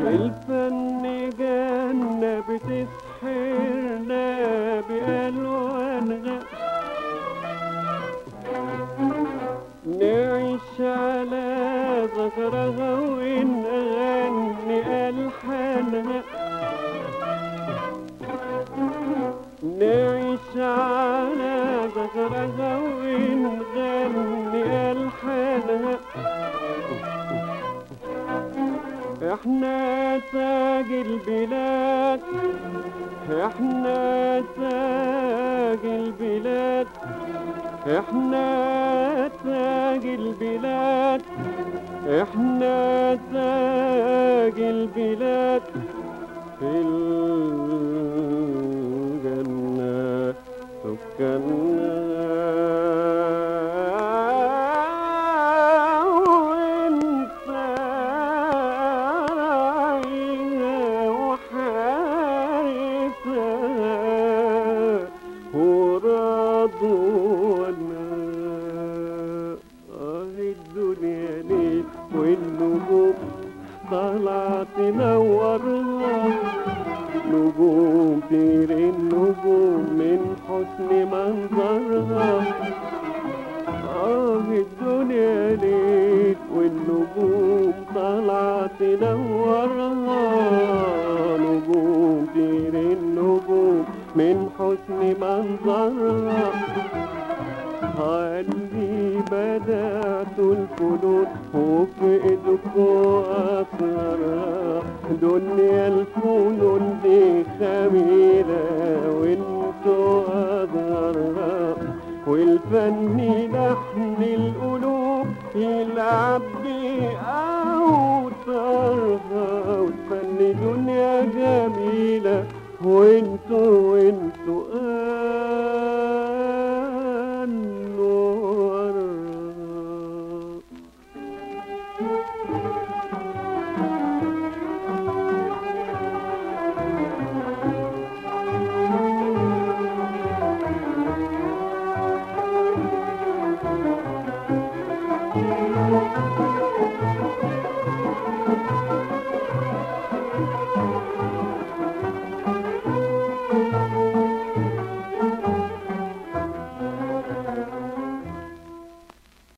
الفن جنة بتسحرنا بألوانها نعيش على ذكرها ونغني ألحانها نعيش على ذكرها إحنا تاج البلاد. إحنا تاج البلاد. إحنا تاج البلاد. إحنا تاج البلاد. في الجنة سكننا. والنجوم طالعة تنورها نجوم طير النجوم من حسن منظرها آه الدنيا ليل والنجوم طالعة تنورها نجوم طير النجوم من حسن منظرها قلبي بدأت الفنون وفي ايدكوا أسرارها دنيا الفنون دي خميلة وانتوا أظهرها والفن لحن القلوب يلعب بأوتارها والفن دنيا جميلة. وانتوا وانتوا